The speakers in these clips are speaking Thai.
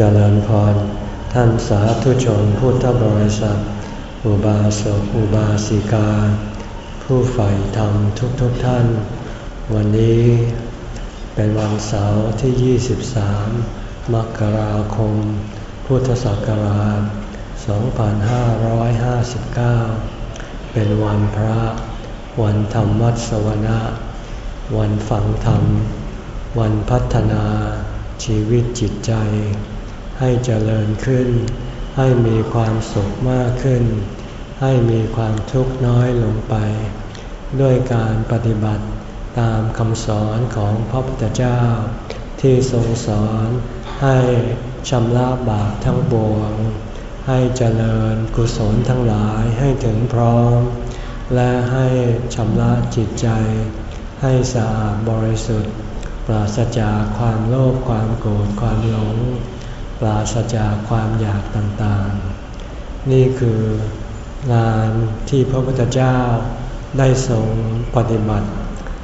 เจริญพร ท่านสาธุชนพุทธบริษัท อุบาสกอุบาสิกา ผู้ใฝ่ธรรมทุกทุกท่าน วันนี้เป็นวันเสาร์ที่ 23 มกราคม พุทธศักราช 2559 เป็นวันพระ วันธรรมวัสวนะ วันฝังธรรม วันพัฒนาชีวิตจิตใจ ให้เจริญขึ้น ให้มีความสุขมากขึ้น ให้มีความทุกข์น้อยลงไป ด้วยการปฏิบัติตามคำสอนของพระพุทธเจ้า ที่ทรงสอนให้ชำระบาปทั้งปวง ให้เจริญกุศลทั้งหลายให้ถึงพร้อม และให้ชำระจิตใจ ให้สะอาดบริสุทธิ์ ปราศจากความโลภความโกรธความหลง ปราศจากความอยากต่างๆ นี่คืองานที่พระพุทธเจ้าได้ทรงปฏิบัติ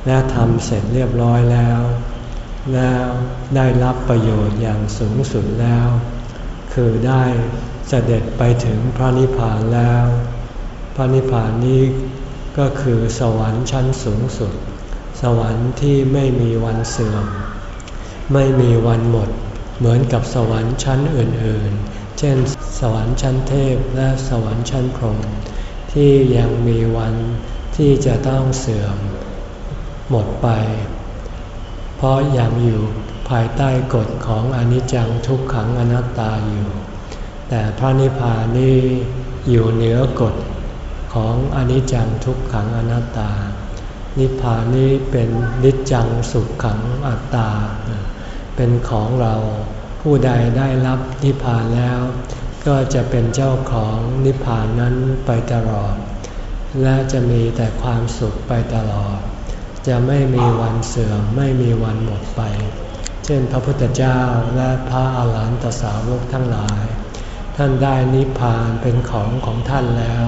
และทำเสร็จเรียบร้อยแล้ว แล้วได้รับประโยชน์อย่างสูงสุดแล้ว คือได้เสด็จไปถึงพระนิพพานแล้ว พระนิพพานนี้ก็คือสวรรค์ชั้นสูงสุด สวรรค์ที่ไม่มีวันเสื่อม ไม่มีวันหมด เหมือนกับสวรรค์ชั้นอื่นๆ เช่น สวรรค์ชั้นเทพและสวรรค์ชั้นพรหมที่ยังมีวันที่จะต้องเสื่อม หมดไป เพราะยังอยู่ภายใต้กฎของอนิจจังทุกขังอนัตตาอยู่ แต่พระนิพพานนี้อยู่เหนือกฎของอนิจจังทุกขังอนัตตา นิพพานนี้เป็นนิจจังสุขขังอัตตา เป็นของเรา ผู้ใดได้รับนิพพานแล้ว ก็จะเป็นเจ้าของนิพพานนั้นไปตลอด และจะมีแต่ความสุขไปตลอด จะไม่มีวันเสื่อมไม่มีวันหมดไป เช่นพระพุทธเจ้าและพระอาหารหันตสาวกทั้งหลาย ท่านได้นิพพานเป็นของของท่านแล้ว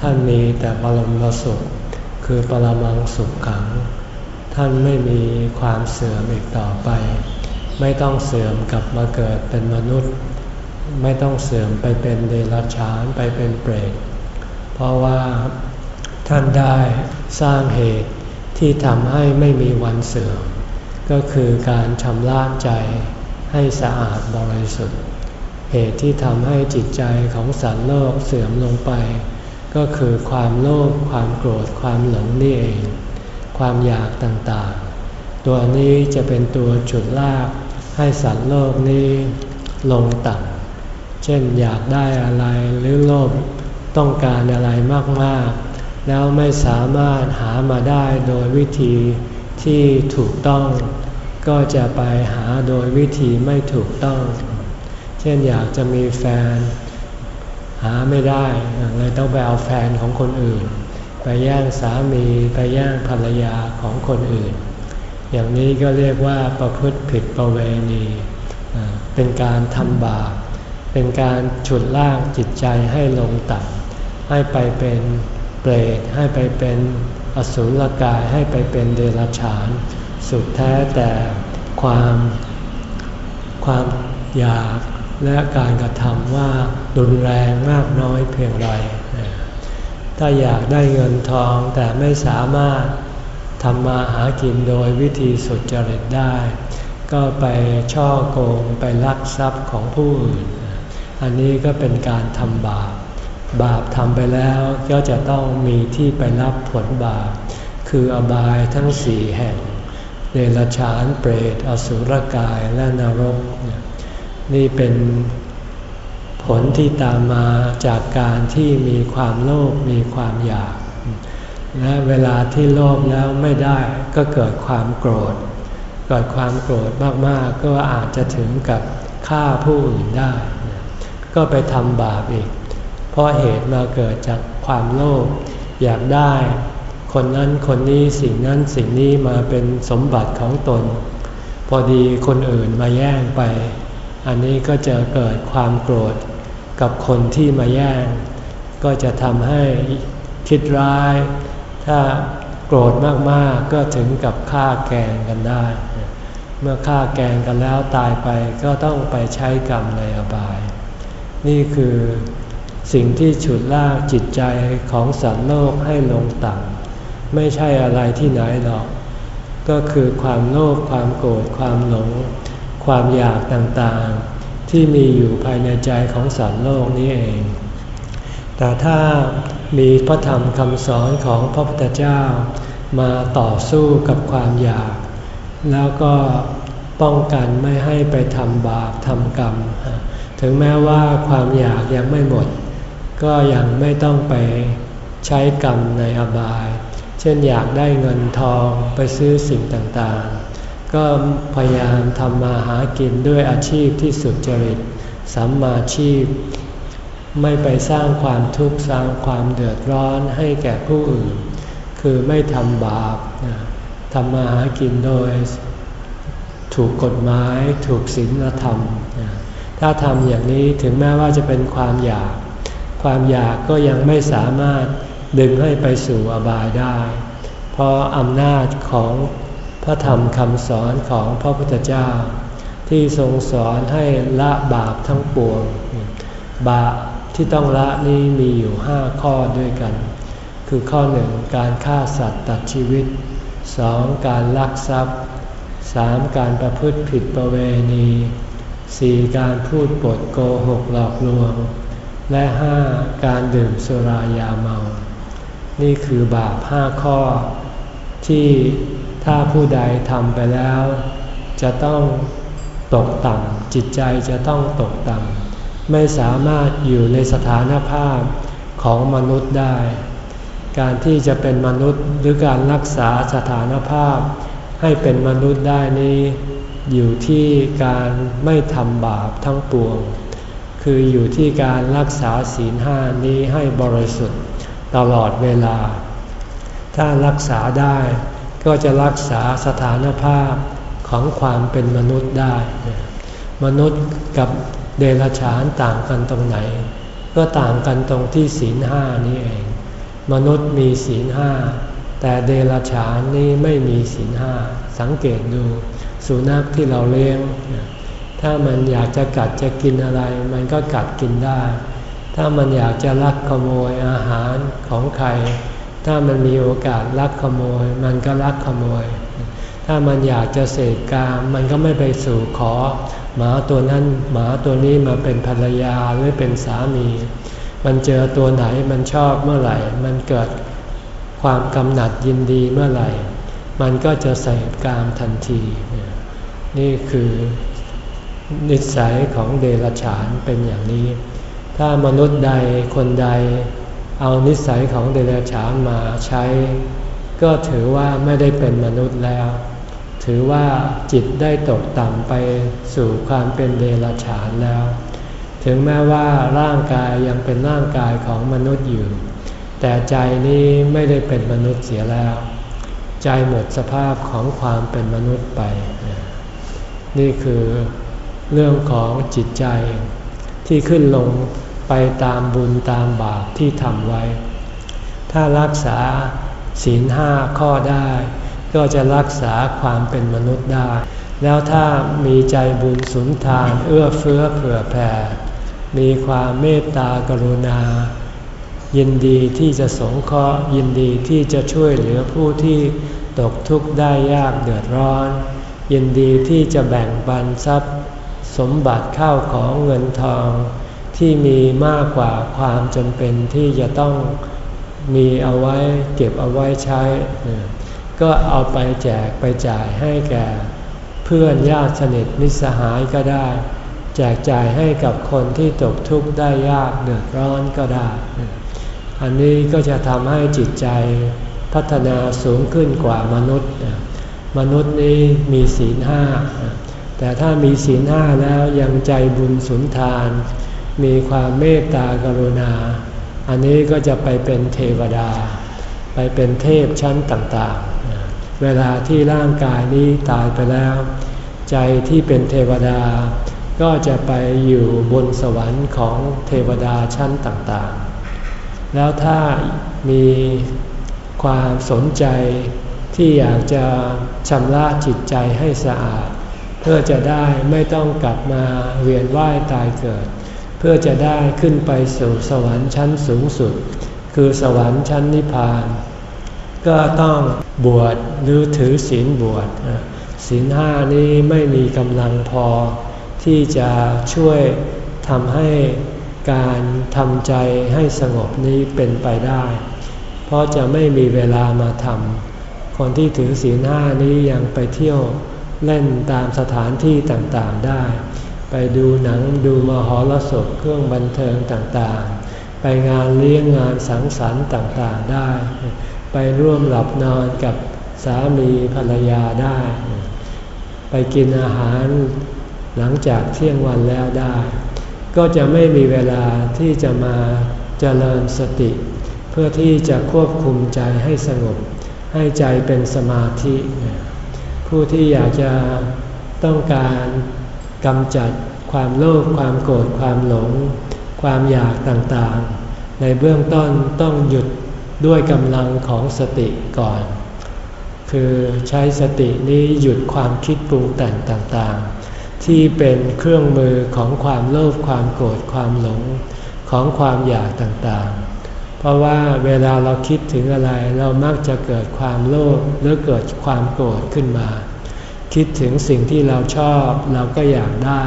ท่านมีแต่บรมสุข คือปรมังสุขขัง ท่านไม่มีความเสื่อมอีกต่อไป ไม่ต้องเสื่อมกลับมาเกิดเป็นมนุษย์ ไม่ต้องเสื่อมไปเป็นเดรัจฉานไปเป็นเปรตเพราะว่าท่านได้สร้างเหตุที่ทำให้ไม่มีวันเสื่อม ก็คือการชำระใจให้สะอาดบริสุทธิ์ เหตุที่ทำให้จิตใจของสัตว์โลกเสื่อมลงไป ก็คือความโลภความโกรธความหลงนี่เอง ความอยากต่างๆ ตัวนี้จะเป็นตัวจุดลาก ให้สัตว์โลกนี้ลงต่ำเช่นอยากได้อะไรหรือโลภต้องการอะไรมากๆ แล้วไม่สามารถหามาได้โดยวิธีที่ถูกต้อง ก็จะไปหาโดยวิธีไม่ถูกต้อง เช่นอยากจะมีแฟน หาไม่ได้เลยต้องไปเอาแฟนของคนอื่น ไปแย่งสามีไปแย่งภรรยาของคนอื่น อย่างนี้ก็เรียกว่าประพฤติผิดประเวณี เป็นการทำบาป เป็นการฉุดลากจิตใจให้ลงต่ำ ให้ไปเป็นเปรต ให้ไปเป็นอสุรกาย ให้ไปเป็นเดรัจฉาน สุดแท้แต่ความความอยากและการกระทำว่ารุนแรงมากน้อยเพียงไร ถ้าอยากได้เงินทองแต่ไม่สามารถ ทำมาหากินโดยวิธีสุจริตได้ ก็ไปช่อโกงไปลักทรัพย์ของผู้อื่น อันนี้ก็เป็นการทำบาป บาปทำไปแล้วก็จะต้องมีที่ไปรับผลบาป คืออบายทั้งสี่แห่งเดรัจฉานเปรตอสุรกายและนรก นี่เป็นผลที่ตามมาจากการที่มีความโลภมีความอยาก และเวลาที่โลภแล้วไม่ได้ก็เกิดความโกรธ เกิดความโกรธมากๆ ก็อาจจะถึงกับฆ่าผู้อื่นได้ ก็ไปทำบาปอีก เพราะเหตุมาเกิดจากความโลภอยากได้ คนนั้นคนนี้สิ่งนั้นสิ่งนี้มาเป็นสมบัติของตน พอดีคนอื่นมาแย่งไป อันนี้ก็จะเกิดความโกรธกับคนที่มาแย่ง ก็จะทำให้คิดร้าย ถ้าโกรธมากๆก็ถึงกับฆ่าแกงกันได้ เมื่อฆ่าแกงกันแล้วตายไปก็ต้องไปใช้กรรมในอบาย นี่คือสิ่งที่ฉุดลากจิตใจของสัตว์โลกให้ลงต่ำไม่ใช่อะไรที่ไหนหรอก ก็คือความโลภความโกรธความหลง ความอยากต่างๆ ที่มีอยู่ภายในใจของสัตว์โลกนี้เอง แต่ถ้ามีพระธรรมคำสอนของพระพุทธเจ้า มาต่อสู้กับความอยาก แล้วก็ป้องกันไม่ให้ไปทำบาปทำกรรม ถึงแม้ว่าความอยากยังไม่หมด ก็ยังไม่ต้องไปใช้กรรมในอบาย เช่นอยากได้เงินทองไปซื้อสิ่งต่างๆ ก็พยายามทำมาหากินด้วยอาชีพที่สุจริตสัมมาชีพ ไม่ไปสร้างความทุกข์สร้างความเดือดร้อนให้แก่ผู้อื่น คือไม่ทำบาปทำมาหากินโดย ถูกกฎหมายถูกศีลธรรม ถ้าทำอย่างนี้ถึงแม้ว่าจะเป็นความอยาก ความอยากก็ยังไม่สามารถดึงให้ไปสู่อบายได้ เพราะอำนาจของพระธรรมคำสอนของพระพุทธเจ้า ที่ทรงสอนให้ละบาปทั้งปวงบา ที่ต้องละนี้มีอยู่ห้าข้อด้วยกัน คือข้อหนึ่งการฆ่าสัตว์ตัดชีวิต 2. การลักทรัพย์ 3. การประพฤติผิดประเวณี 4. การพูดปดโกหกหลอกลวง และ 5. การดื่มสุรายาเมา นี่คือบาปห้าข้อ ที่ถ้าผู้ใดทำไปแล้ว จะต้องตกต่ำจิตใจจะต้องตกต่ำ ไม่สามารถอยู่ในสถานภาพของมนุษย์ได้ การที่จะเป็นมนุษย์หรือการรักษาสถานภาพ ให้เป็นมนุษย์ได้นี้อยู่ที่การไม่ทำบาปทั้งปวง คืออยู่ที่การรักษาศีลห้านี้ให้บริสุทธิ์ตลอดเวลา ถ้ารักษาได้ก็จะรักษาสถานภาพของความเป็นมนุษย์ได้ มนุษย์กับ เดรัจฉานต่างกันตรงไหน ก็ต่างกันตรงที่ศีลห้านี้เอง มนุษย์มีศีลห้าแต่เดรัจฉานนี่ไม่มีศีลห้าสังเกตดู สุนัขที่เราเลี้ยง ถ้ามันอยากจะกัดจะกินอะไร มันก็กัดกินได้ ถ้ามันอยากจะลักขโมยอาหารของใคร ถ้ามันมีโอกาสลักขโมย มันก็ลักขโมย ถ้ามันอยากจะเสกกาม มันก็ไม่ไปสู่ขอ หมาตัวนั้นหมาตัวนี้มาเป็นภรรยาหรือเป็นสามี มันเจอตัวไหนมันชอบเมื่อไหร่ มันเกิดความกำหนัดยินดีเมื่อไหร่ มันก็จะใส่กามทันที นี่คือนิสัยของเดรัจฉานเป็นอย่างนี้ ถ้ามนุษย์ใดคนใดเอานิสัยของเดรัจฉานมาใช้ ก็ถือว่าไม่ได้เป็นมนุษย์แล้ว ถือว่าจิตได้ตกต่ำไปสู่ความเป็นเดรัจฉานแล้ว ถึงแม้ว่าร่างกายยังเป็นร่างกายของมนุษย์อยู่ แต่ใจนี้ไม่ได้เป็นมนุษย์เสียแล้ว ใจหมดสภาพของความเป็นมนุษย์ไป นี่คือเรื่องของจิตใจที่ขึ้นลงไปตามบุญตามบาปที่ทำไว้ ถ้ารักษาศีลห้าข้อได้ ก็จะรักษาความเป็นมนุษย์ได้ แล้วถ้ามีใจบุญสุนทานเอื้อเฟื้อเผื่อแผ่ มีความเมตตากรุณา ยินดีที่จะสงเคราะห์ยินดีที่จะช่วยเหลือผู้ที่ตกทุกข์ได้ยากเดือดร้อน ยินดีที่จะแบ่งปันทรัพย์สมบัติข้าวของเงินทอง ที่มีมากกว่าความจำเป็นที่จะต้องมีเอาไว้เก็บเอาไว้ใช้ ก็เอาไปแจกไปจ่ายให้แก่เพื่อนญาติสนิทมิตรสหายก็ได้ แจกจ่ายให้กับคนที่ตกทุกข์ได้ยากเดือดร้อนก็ได้ อันนี้ก็จะทำให้จิตใจพัฒนาสูงขึ้นกว่ามนุษย์ มนุษย์นี้มีศีลห้า แต่ถ้ามีศีลห้าแล้วยังใจบุญสุนทาน มีความเมตตากรุณา อันนี้ก็จะไปเป็นเทวดา ไปเป็นเทพชั้นต่าง เวลาที่ร่างกายนี้ตายไปแล้ว ใจที่เป็นเทวดา ก็จะไปอยู่บนสวรรค์ของเทวดาชั้นต่างๆ แล้วถ้ามีความสนใจที่อยากจะชำระจิตใจให้สะอาด เพื่อจะได้ไม่ต้องกลับมาเวียนว่ายตายเกิด เพื่อจะได้ขึ้นไปสู่สวรรค์ชั้นสูงสุด คือสวรรค์ชั้นนิพพาน ก็ต้องบวชหรือถือศีลบวชศีลห้านี้ไม่มีกำลังพอ ที่จะช่วยทำให้การทำใจให้สงบนี้เป็นไปได้ เพราะจะไม่มีเวลามาทำคนที่ถือศีลห้านี้ยังไปเที่ยวเล่นตามสถานที่ต่างๆได้ ไปดูหนังดูมหรสพเครื่องบันเทิงต่างๆ ไปงานเลี้ยงงานสังสรรค์ต่างๆได้ ไปร่วมหลับนอนกับสามีภรรยาได้ ไปกินอาหารหลังจากเที่ยงวันแล้วได้ ก็จะไม่มีเวลาที่จะมาเจริญสติ เพื่อที่จะควบคุมใจให้สงบ ให้ใจเป็นสมาธิ ผู้ที่อยากจะต้องการกำจัดความโลภความโกรธความหลง ความอยากต่างๆ ในเบื้องต้นต้องหยุด ด้วยกำลังของสติก่อน คือใช้สตินี้หยุดความคิดปรุงแต่งต่างๆ ที่เป็นเครื่องมือของความโลภความโกรธความหลงของความอยากต่างๆ เพราะว่าเวลาเราคิดถึงอะไรเรามักจะเกิดความโลภหรือเกิดความโกรธขึ้นมา คิดถึงสิ่งที่เราชอบเราก็อยากได้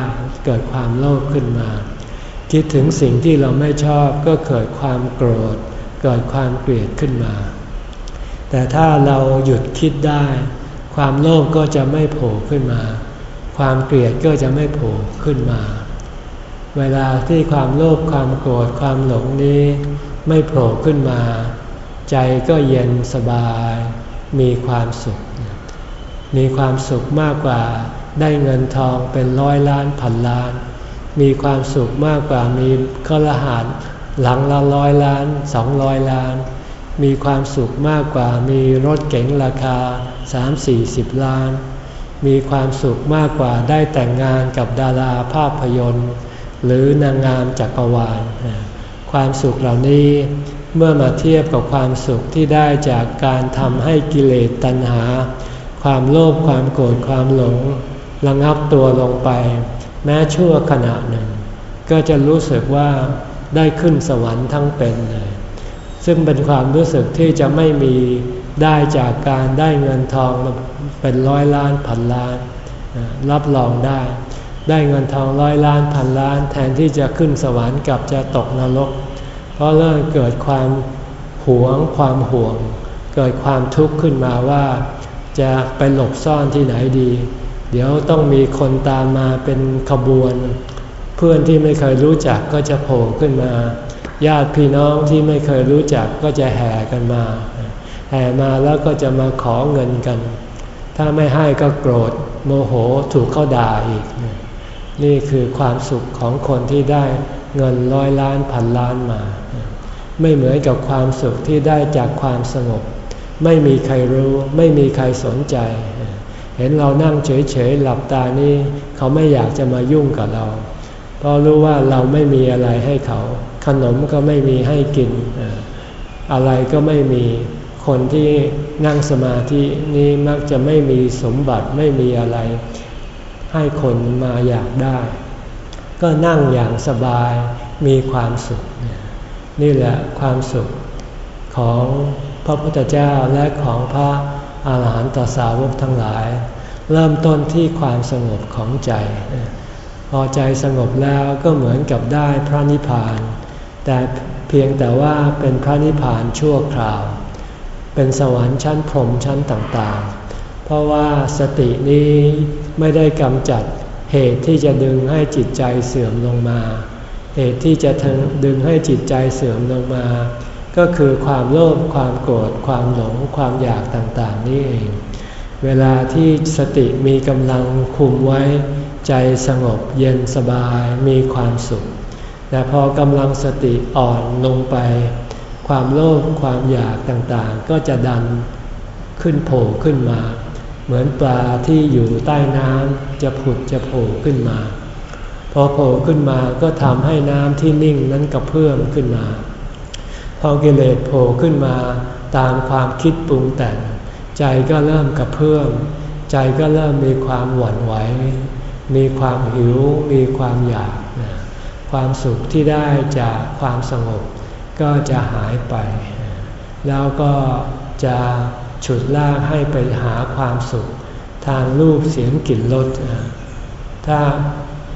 เกิดความโลภขึ้นมา คิดถึงสิ่งที่เราไม่ชอบก็เกิดความโกรธ เกิดความเกลียดขึ้นมา แต่ถ้าเราหยุดคิดได้ ความโลภก็จะไม่โผล่ขึ้นมา ความเกลียดก็จะไม่โผล่ขึ้นมา เวลาที่ความโลภความโกรธความหลงนี้ไม่โผล่ขึ้นมา ใจก็เย็นสบาย มีความสุข มีความสุขมากกว่าได้เงินทองเป็นร้อยล้านพันล้าน มีความสุขมากกว่ามีข้าร หลังละร้อยล้านสองร้อยล้าน มีความสุขมากกว่ามีรถเก๋งราคาสามสี่สิบล้าน มีความสุขมากกว่าได้แต่งงานกับดาราภาพยนตร์ หรือนางงามจักรวาล ความสุขเหล่านี้เมื่อมาเทียบกับความสุขที่ได้จากการทำให้กิเลสตัณหา ความโลภความโกรธความหลง ระงับตัวลงไป แม้ชั่วขณะหนึ่ง ก็จะรู้สึกว่า ได้ขึ้นสวรรค์ทั้งเป็นเลย ซึ่งเป็นความรู้สึกที่จะไม่มีได้จากการได้เงินทองเป็นร้อยล้านพันล้าน รับรองได้ ได้เงินทองร้อยล้านพันล้าน แทนที่จะขึ้นสวรรค์กับจะตกนรก เพราะเริ่มเกิดความหวงความห่วง เกิดความทุกข์ขึ้นมาว่า จะไปหลบซ่อนที่ไหนดี เดี๋ยวต้องมีคนตามมาเป็นขบวน พื่อนที่ไม่เคยรู้จักก็จะโผล่ขึ้นมา ญาติพี่น้องที่ไม่เคยรู้จักก็จะแห่กันมา แห่มาแล้วก็จะมาขอเงินกัน ถ้าไม่ให้ก็โกรธโมโหถูกเขาด่าอีก นี่คือความสุขของคนที่ได้เงินร้อยล้านพันล้านมา ไม่เหมือนกับความสุขที่ได้จากความสงบ ไม่มีใครรู้ไม่มีใครสนใจ เห็นเรานั่งเฉยๆหลับตานี่เขาไม่อยากจะมายุ่งกับเรา เพราะรู้ว่าเราไม่มีอะไรให้เขา ขนมก็ไม่มีให้กิน อะไรก็ไม่มีคนที่นั่งสมาธินี้มักจะไม่มีสมบัติไม่มีอะไร ให้คนมาอยากได้ ก็นั่งอย่างสบายมีความสุข นี่แหละความสุขของพระพุทธเจ้าและของพระอาหารหันตสาวกทั้งหลาย เริ่มต้นที่ความสงบของใจ อใจสงบแล้วก็เหมือนกับได้พระนิพพาน แต่เพียงแต่ว่าเป็นพระนิพพานชั่วคราว เป็นสวรรค์ชั้นพรมชั้นต่างๆ เพราะว่าสตินี้ไม่ได้กำจัดเหตุที่จะดึงให้จิตใจเสื่อมลงมา เหตุที่จะดึงให้จิตใจเสื่อมลงมา ก็คือความโลภความโกรธความหลงความอยากต่างๆ นี่เอง เวลาที่สติมีกำลังคุมไว้ ใจสงบเย็นสบายมีความสุข แต่พอกำลังสติอ่อนลงไป ความโลภความอยากต่างๆ ก็จะดันขึ้นโผล่ขึ้นมา เหมือนปลาที่อยู่ใต้น้ำจะผุดจะโผล่ขึ้นมา พอโผล่ขึ้นมาก็ทำให้น้ำที่นิ่งนั้นกระเพื่อมขึ้นมา พอกิเลสโผล่ขึ้นมาตามความคิดปรุงแต่ง ใจก็เริ่มกระเพื่อม ใจก็เริ่มมีความหวั่นไหว มีความหิวมีความอยาก ความสุขที่ได้จากความสงบก็จะหายไป แล้วก็จะฉุดลากให้ไปหาความสุข ทางรูปเสียงกลิ่นรสถ้า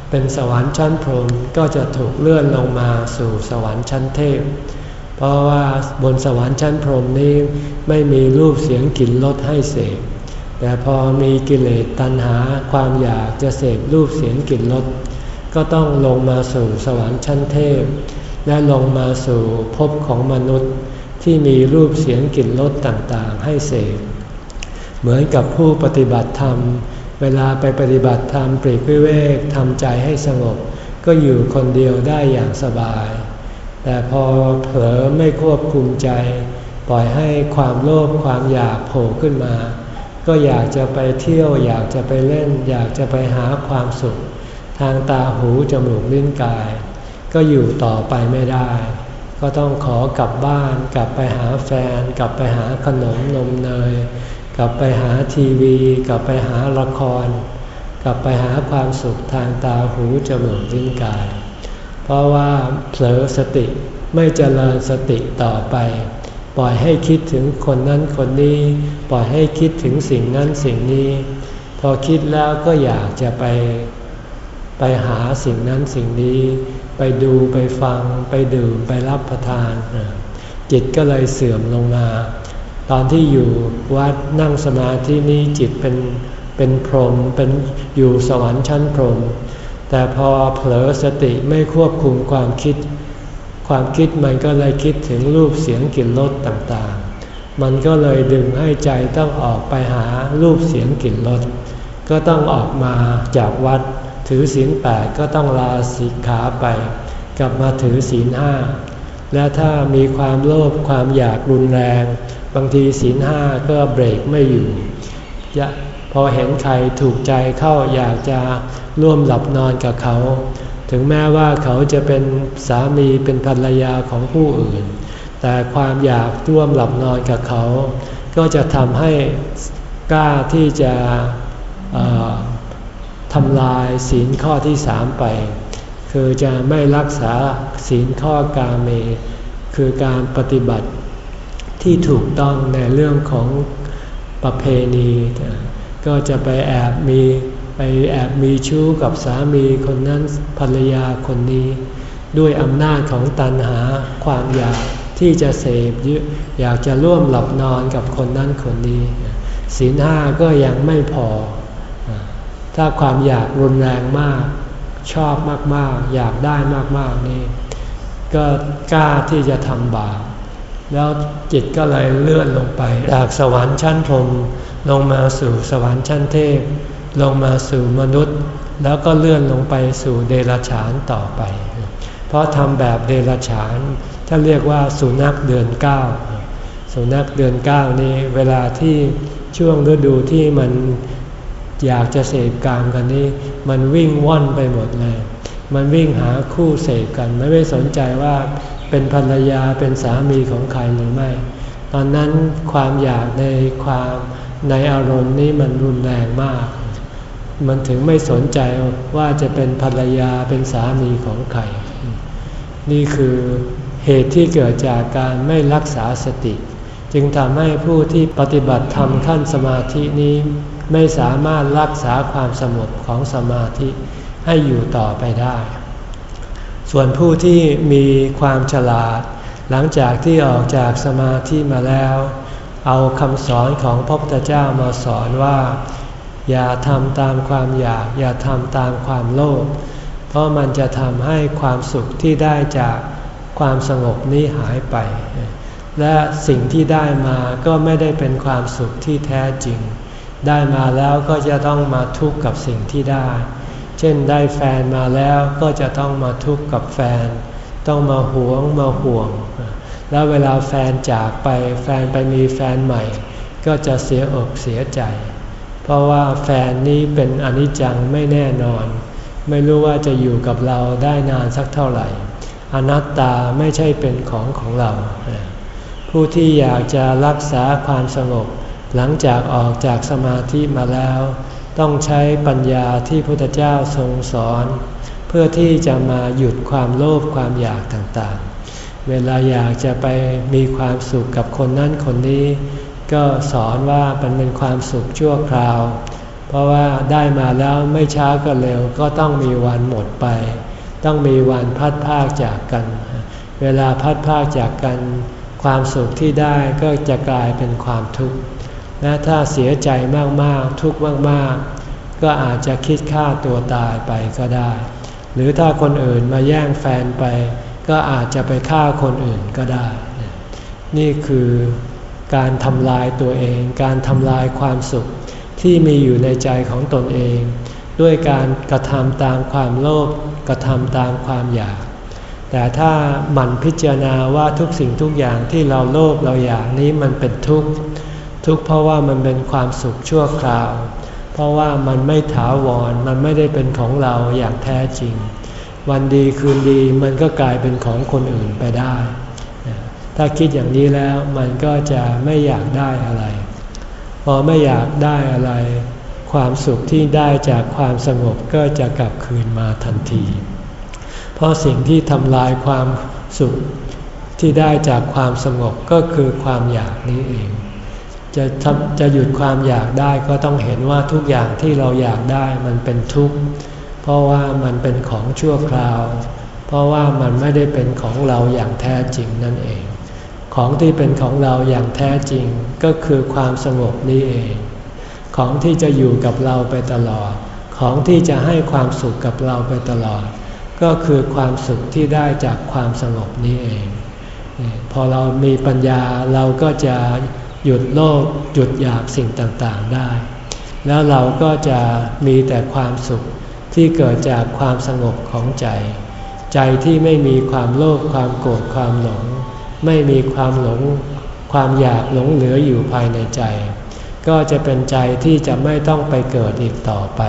เป็นสวรรค์ชั้นพรหมก็จะถูกเลื่อนลงมาสู่สวรรค์ชั้นเทพ เพราะว่าบนสวรรค์ชั้นพรหมนี้ไม่มีรูปเสียงกลิ่นรสให้เสพ แต่พอมีกิเลสตัณหาความอยากจะเสพรูปเสียงกลิ่นรสก็ต้องลงมาสู่สวรรค์ชั้นเทพ และลงมาสู่ภพของมนุษย์ที่มีรูปเสียงกลิ่นรสต่างๆ ให้เสพเหมือนกับผู้ปฏิบัติธรรม เวลาไปปฏิบัติธรรมปรีกวิเวกทำใจให้สงบ ก็อยู่คนเดียวได้อย่างสบาย แต่พอเผลอไม่ควบคุมใจ ปล่อยให้ความโลภความอยากโผล่ขึ้นมา ก็อยากจะไปเที่ยวอยากจะไปเล่น อยากจะไปหาความสุข ทางตาหูจมูกลิ้นกาย ก็อยู่ต่อไปไม่ได้ ก็ต้องขอกลับบ้านกลับไปหาแฟน กลับไปหาขนมนมเนย กลับไปหาทีวี กลับไปหาละคร กลับไปหาความสุขทางตาหูจมูกลิ้นกาย เพราะว่าเผลอสติไม่เจริญสติต่อไป ปล่อยให้คิดถึงคนนั้นคนนี้ ปล่อยให้คิดถึงสิ่งนั้นสิ่งนี้ พอคิดแล้วก็อยากจะไป ไปหาสิ่งนั้นสิ่งนี้ ไปดูไปฟัง ไปดื่มไปรับประทาน จิตก็เลยเสื่อมลงมา ตอนที่อยู่วัดนั่งสมาธินี้จิตเป็นเป็นพรหมเป็นอยู่สวรรค์ชั้นพรหมแต่พอเผลอสติไม่ควบคุมความคิด ความคิดมันก็เลยคิดถึงรูปเสียงกลิ่นรสต่างๆ มันก็เลยดึงให้ใจต้องออกไปหารูปเสียงกลิ่นรส ก็ต้องออกมาจากวัด ถือศีลแปดก็ต้องลาสิกขาไป กลับมาถือศีลห้า และถ้ามีความโลภความอยากรุนแรง บางทีศีลห้าก็เบรกไม่อยู่พอเห็นใครถูกใจเข้าอยากจะร่วมหลับนอนกับเขา ถึงแม้ว่าเขาจะเป็นสามีเป็นภรรยาของผู้อื่น แต่ความอยากร่วมหลับนอนกับเขา ก็จะทำให้กล้าที่จะทำลายศีลข้อที่สามไป คือจะไม่รักษาศีลข้อกาเม คือการปฏิบัติที่ถูกต้องในเรื่องของประเพณี ก็จะไปแอบมี ไปแอบมีชู้กับสามีคนนั้นภรรยาคนนี้ ด้วยอำนาจของตันหาความอยากที่จะเสพอยากจะร่วมหลับนอนกับคนนั้นคนนี้ศีลห้าก็ยังไม่พอ ถ้าความอยากรุนแรงมาก ชอบมากๆ อยากได้มากๆนี่ก็กล้าที่จะทำบาปแล้วจิตก็เลยเลื่อนลงไป จากสวรรค์ชั้นพรมลงมาสู่สวรรค์ชั้นเทพ ลงมาสู่มนุษย์ แล้วก็เลื่อนลงไปสู่เดรัจฉานต่อไป เพราะทำแบบเดรัจฉานถ้าเรียกว่าสุนัขเดือนเก้าสุนัขเดือนเก้านี้เวลาที่ช่วงฤดูที่มันอยากจะเสพกามกันนี้ มันวิ่งว่อนไปหมดเลย มันวิ่งหาคู่เสพกัน ไม่ได้สนใจว่าเป็นภรรยาเป็นสามีของใครหรือไม่ ตอนนั้นความอยากในความในอารมณ์นี้มันรุนแรงมาก มันถึงไม่สนใจว่าจะเป็นภรรยาเป็นสามีของใคร นี่คือเหตุที่เกิดจากการไม่รักษาสติ จึงทำให้ผู้ที่ปฏิบัติธรรมขั้นสมาธินี้ไม่สามารถรักษาความสงบของสมาธิให้อยู่ต่อไปได้ ส่วนผู้ที่มีความฉลาด หลังจากที่ออกจากสมาธิมาแล้ว เอาคำสอนของพระพุทธเจ้ามาสอนว่า อย่าทำตามความอยาก อย่าทำตามความโลภเพราะมันจะทำให้ความสุขที่ได้จากความสงบนี้หายไป และสิ่งที่ได้มาก็ไม่ได้เป็นความสุขที่แท้จริง ได้มาแล้วก็จะต้องมาทุกข์กับสิ่งที่ได้ เช่นได้แฟนมาแล้วก็จะต้องมาทุกข์กับแฟน ต้องมาหวงมาห่วง แล้วเวลาแฟนจากไปแฟนไปมีแฟนใหม่ ก็จะเสียอกเสียใจ เพราะว่าแฟนนี้เป็นอนิจจังไม่แน่นอน ไม่รู้ว่าจะอยู่กับเราได้นานสักเท่าไหร่ อนัตตาไม่ใช่เป็นของของเรา ผู้ที่อยากจะรักษาความสงบ หลังจากออกจากสมาธิมาแล้ว ต้องใช้ปัญญาที่พุทธเจ้าทรงสอน เพื่อที่จะมาหยุดความโลภความอยากต่างๆ เวลาอยากจะไปมีความสุขกับคนนั้นคนนี้ ก็สอนว่ามันเป็นความสุขชั่วคราว เพราะว่าได้มาแล้วไม่ช้าก็เร็วก็ต้องมีวันหมดไป ต้องมีวันพัดพากจากกัน เวลาพัดพากจากกัน ความสุขที่ได้ก็จะกลายเป็นความทุกข์และถ้าเสียใจมากๆทุกข์มากๆ ก็อาจจะคิดฆ่าตัวตายไปก็ได้ หรือถ้าคนอื่นมาแย่งแฟนไป ก็อาจจะไปฆ่าคนอื่นก็ได้ นี่คือ การทำลายตัวเอง การทำลายความสุขที่มีอยู่ในใจของตนเอง ด้วยการกระทำตามความโลภกระทำตามความอยาก แต่ถ้าหมั่นพิจารณาว่าทุกสิ่งทุกอย่างที่เราโลภเราอยากนี้มันเป็นทุกข์ทุกข์เพราะว่ามันเป็นความสุขชั่วคราว เพราะว่ามันไม่ถาวรมันไม่ได้เป็นของเราอย่างแท้จริง วันดีคืนดีมันก็กลายเป็นของคนอื่นไปได้ ถ้าคิดอย่างนี้แล้วมันก็จะไม่อยากได้อะไร พอไม่อยากได้อะไร ความสุขที่ได้จากความสงบก็จะกลับคืนมาทันที เพราะสิ่งที่ทำลายความสุขที่ได้จากความสงบก็คือความอยากนี้เอง จะจะหยุดความอยากได้ก็ต้องเห็นว่าทุกอย่างที่เราอยากได้มันเป็นทุกข์ เพราะว่ามันเป็นของชั่วคราว เพราะว่ามันไม่ได้เป็นของเราอย่างแท้จริงนั่นเอง ของที่เป็นของเราอย่างแท้จริงก็คือความสงบนี้เอง ของที่จะอยู่กับเราไปตลอด ของที่จะให้ความสุขกับเราไปตลอด ก็คือความสุขที่ได้จากความสงบนี้เอง พอเรามีปัญญาเราก็จะหยุดโลภหยุดอยากสิ่งต่างๆได้ แล้วเราก็จะมีแต่ความสุขที่เกิดจากความสงบของใจ ใจที่ไม่มีความโลภความโกรธความหลง ไม่มีความหลงความอยากหลงเหลืออยู่ภายในใจ ก็จะเป็นใจที่จะไม่ต้องไปเกิดอีกต่อไป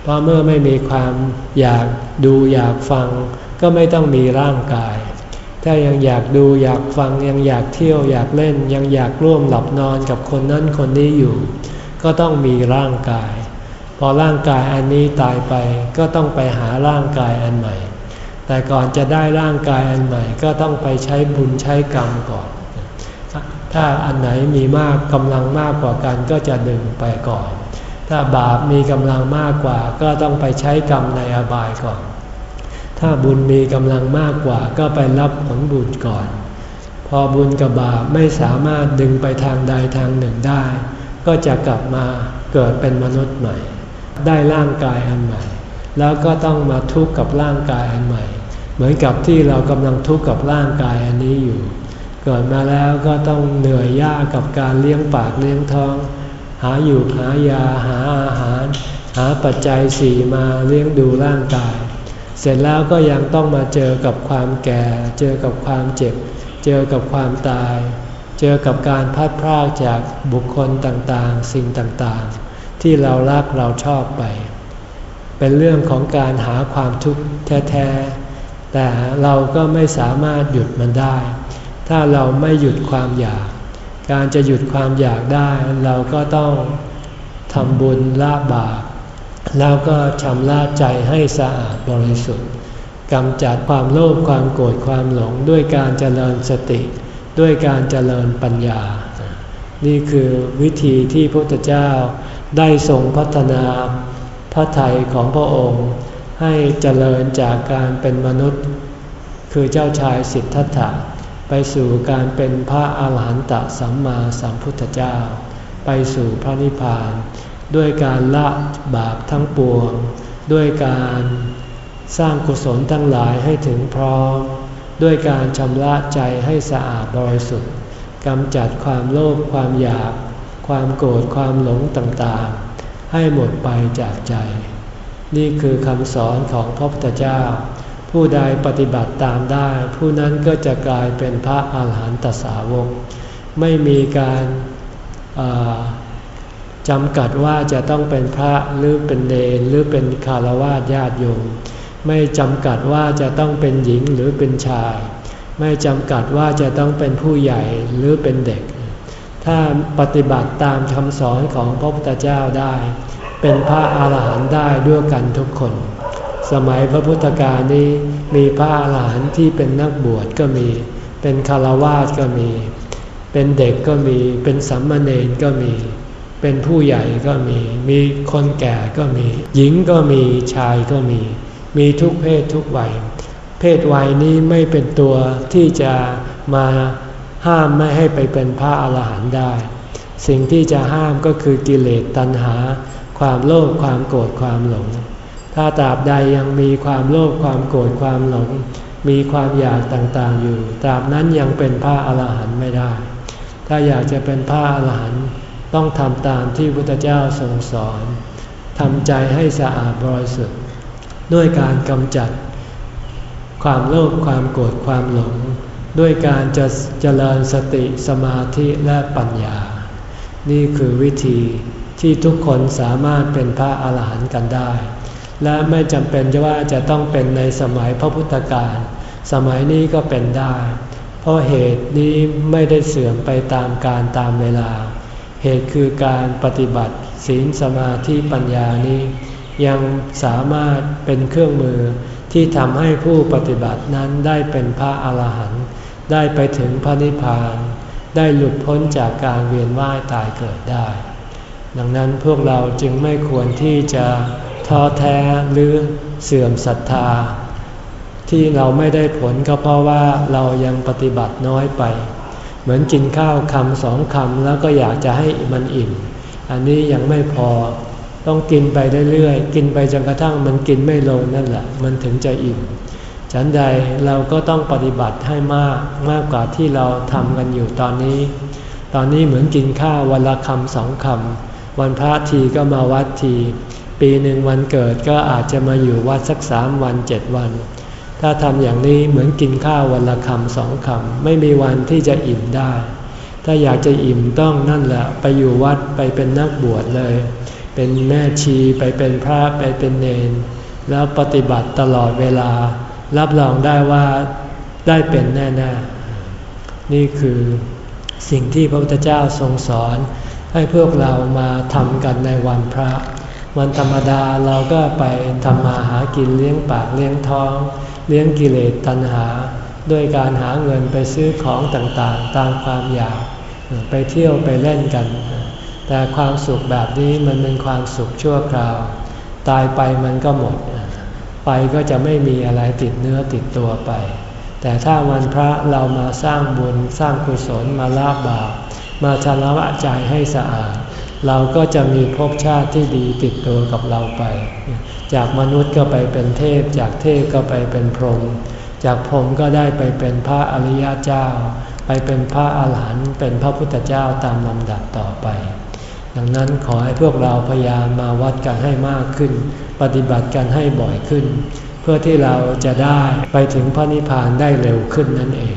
เพราะเมื่อไม่มีความอยากดูอยากฟัง ก็ไม่ต้องมีร่างกาย ถ้ายังอยากดูอยากฟังยังอยากเที่ยวอยากเล่นยังอยากร่วมหลับนอนกับคนนั้นคนนี้อยู่ ก็ต้องมีร่างกาย พอร่างกายอันนี้ตายไป ก็ต้องไปหาร่างกายอันใหม่ แต่ก่อนจะได้ร่างกายอันใหม่ก็ต้องไปใช้บุญใช้กรรมก่อน ถ้าอันไหนมีมากกำลังมากกว่ากันก็จะดึงไปก่อน ถ้าบาปมีกำลังมากกว่า ก็ต้องไปใช้กรรมในอบายก่อน ถ้าบุญมีกำลังมากกว่า ก็ไปรับผลบุญก่อน พอบุญกับบาปไม่สามารถดึงไปทางใดทางหนึ่งได้ ก็จะกลับมาเกิดเป็นมนุษย์ใหม่ ได้ร่างกายอันใหม่ แล้วก็ต้องมาทุกข์กับร่างกายอันใหม่ เหมือนกับที่เรากำลังทุกข์กับร่างกายอันนี้อยู่ เกิดมาแล้วก็ต้องเหนื่อยยากกับการเลี้ยงปากเลี้ยงท้อง หาอยู่หายาหาอาหาร หาปัจจัยสี่มาเลี้ยงดูร่างกาย เสร็จแล้วก็ยังต้องมาเจอกับความแก่ เจอกับความเจ็บ เจอกับความตาย เจอกับการพัดพรากจากบุคคลต่างๆ สิ่งต่างๆ ที่เรารักเราชอบไป เป็นเรื่องของการหาความทุกข์แท้ๆ แต่เราก็ไม่สามารถหยุดมันได้ ถ้าเราไม่หยุดความอยาก การจะหยุดความอยากได้ เราก็ต้องทำบุญละบาปแล้วก็ชำระใจให้สะอาดบริสุทธิ์กำจัดความโลภความโกรธความหลงด้วยการเจริญสติ ด้วยการเจริญปัญญา นี่คือวิธีที่พระพุทธเจ้าได้ทรงพัฒนาพระไทยของพระองค์ ให้เจริญจากการเป็นมนุษย์ คือเจ้าชายสิทธัตถะไปสู่การเป็นพระอาหารหันตสัมมาสัมพุทธเจ้า ไปสู่พระนิพพาน ด้วยการละบาปทั้งปวง ด้วยการสร้างกุศลทั้งหลายให้ถึงพร้อม ด้วยการชำระใจให้สะอาดบริสุทธิ์กำจัดความโลภความอยาก ความโกรธความหลงต่างๆ ให้หมดไปจากใจ นี่คือคำสอนของพระพุทธเจ้า ผู้ใดปฏิบัติตามได้ ผู้นั้นก็จะกลายเป็นพระอาหารหันตสาวก ไม่มีการจำกัดว่าจะต้องเป็นพระหรือเป็นเนรหรือเป็นคารวะญาติโยมไม่จำกัดว่าจะต้องเป็นหญิงหรือเป็นชาย ไม่จำกัดว่าจะต้องเป็นผู้ใหญ่หรือเป็นเด็ก ถ้าปฏิบัติตามคำสอนของพระพุทธเจ้าได้ เป็นพระอาหารหันต์ได้ด้วยกันทุกคน สมัยพระพุทธกาลนี้มีพระอาหารหันต์ที่เป็นนักบวชก็มี เป็นคารวาสก็มี เป็นเด็กก็มี เป็นสัมมาเนนก็มี เป็นผู้ใหญ่ก็มี มีคนแก่ก็มี หญิงก็มีชายก็มี มีทุกเพศทุกวัย เพศวัยนี้ไม่เป็นตัวที่จะมาห้ามไม่ให้ไปเป็นพระอาหารหันต์ได้ สิ่งที่จะห้ามก็คือกิเลสตัณหา ความโลภความโกรธความหลง ถ้าตราบใดยังมีความโลภความโกรธความหลง มีความอยากต่างๆอยู่ ตราบนั้นยังเป็นพระอรหันต์ไม่ได้ ถ้าอยากจะเป็นพระอรหันต์ต้องทำตามที่พุทธเจ้าทรงสอนทำใจให้สะอาดบริสุทธิ์ด้วยการกำจัด ความโลภความโกรธความหลง ด้วยการจะเจริญสติสมาธิและปัญญา นี่คือวิธี ที่ทุกคนสามารถเป็นพระอาหารหันต์กันได้ และไม่จำเป็นจะว่าจะต้องเป็นในสมัยพระพุทธการสมัยนี้ก็เป็นได้ เพราะเหตุนี้ไม่ได้เสื่อมไปตามการตามเวลา เหตุคือการปฏิบัติศีลสมาธิปัญญานี้ ยังสามารถเป็นเครื่องมือที่ทำให้ผู้ปฏิบัตินั้นได้เป็นพระอาหารหันต์ได้ไปถึงพระนิพพาน ได้หลุดพ้นจากการเวียนว่ายตายเกิดได้ ดังนั้นพวกเราจึงไม่ควรที่จะท้อแท้หรือเสื่อมศรัทธา ที่เราไม่ได้ผลก็เพราะว่าเรายังปฏิบัติน้อยไป เหมือนกินข้าวคำสองคำแล้วก็อยากจะให้มันอิ่ม อันนี้ยังไม่พอต้องกินไปเรื่อยๆ กินไปจนกระทั่งมันกินไม่ลงนั่นแหละ มันถึงจะอิ่ม ฉันใดเราก็ต้องปฏิบัติให้มากมากกว่าที่เราทำกันอยู่ตอนนี้ ตอนนี้เหมือนกินข้าววันละคำสองคำ วันพระทีก็มาวัดที ปีหนึ่งวันเกิดก็อาจจะมาอยู่วัดสักสามวันเจ็ดวัน ถ้าทำอย่างนี้เหมือนกินข้าววันละคำสองคำไม่มีวันที่จะอิ่มได้ ถ้าอยากจะอิ่มต้องนั่นแหละไปอยู่วัดไปเป็นนักบวชเลย เป็นแม่ชีไปเป็นพระไปเป็นเนน แล้วปฏิบัติตลอดเวลา รับรองได้ว่าได้เป็นแน่ๆนี่คือสิ่งที่พระพุทธเจ้าทรงสอน ให้พวกเรามาทำกันในวันพระ วันธรรมดาเราก็ไปทำมาหากินเลี้ยงปากเลี้ยงท้อง เลี้ยงกิเลสตัณหา ด้วยการหาเงินไปซื้อของต่างๆ ตามความอยากไปเที่ยวไปเล่นกัน แต่ความสุขแบบนี้มันเป็นความสุขชั่วคราว ตายไปมันก็หมด ไปก็จะไม่มีอะไรติดเนื้อติดตัวไป แต่ถ้าวันพระเรามาสร้างบุญสร้างกุศลมาลาบบาป มาชำระใจให้สะอาด เราก็จะมีภพชาติที่ดีติดตัวกับเราไป จากมนุษย์ก็ไปเป็นเทพ จากเทพก็ไปเป็นพรหมจากพรหมก็ได้ไปเป็นพระอริยเจ้า ไปเป็นพระอาหารหันต์เป็นพระพุทธเจ้าตามลำดับต่อไป ดังนั้นขอให้พวกเราพยายามมาวัดกันให้มากขึ้น ปฏิบัติกันให้บ่อยขึ้น เพื่อที่เราจะได้ไปถึงพระนิพพานได้เร็วขึ้นนั่นเอง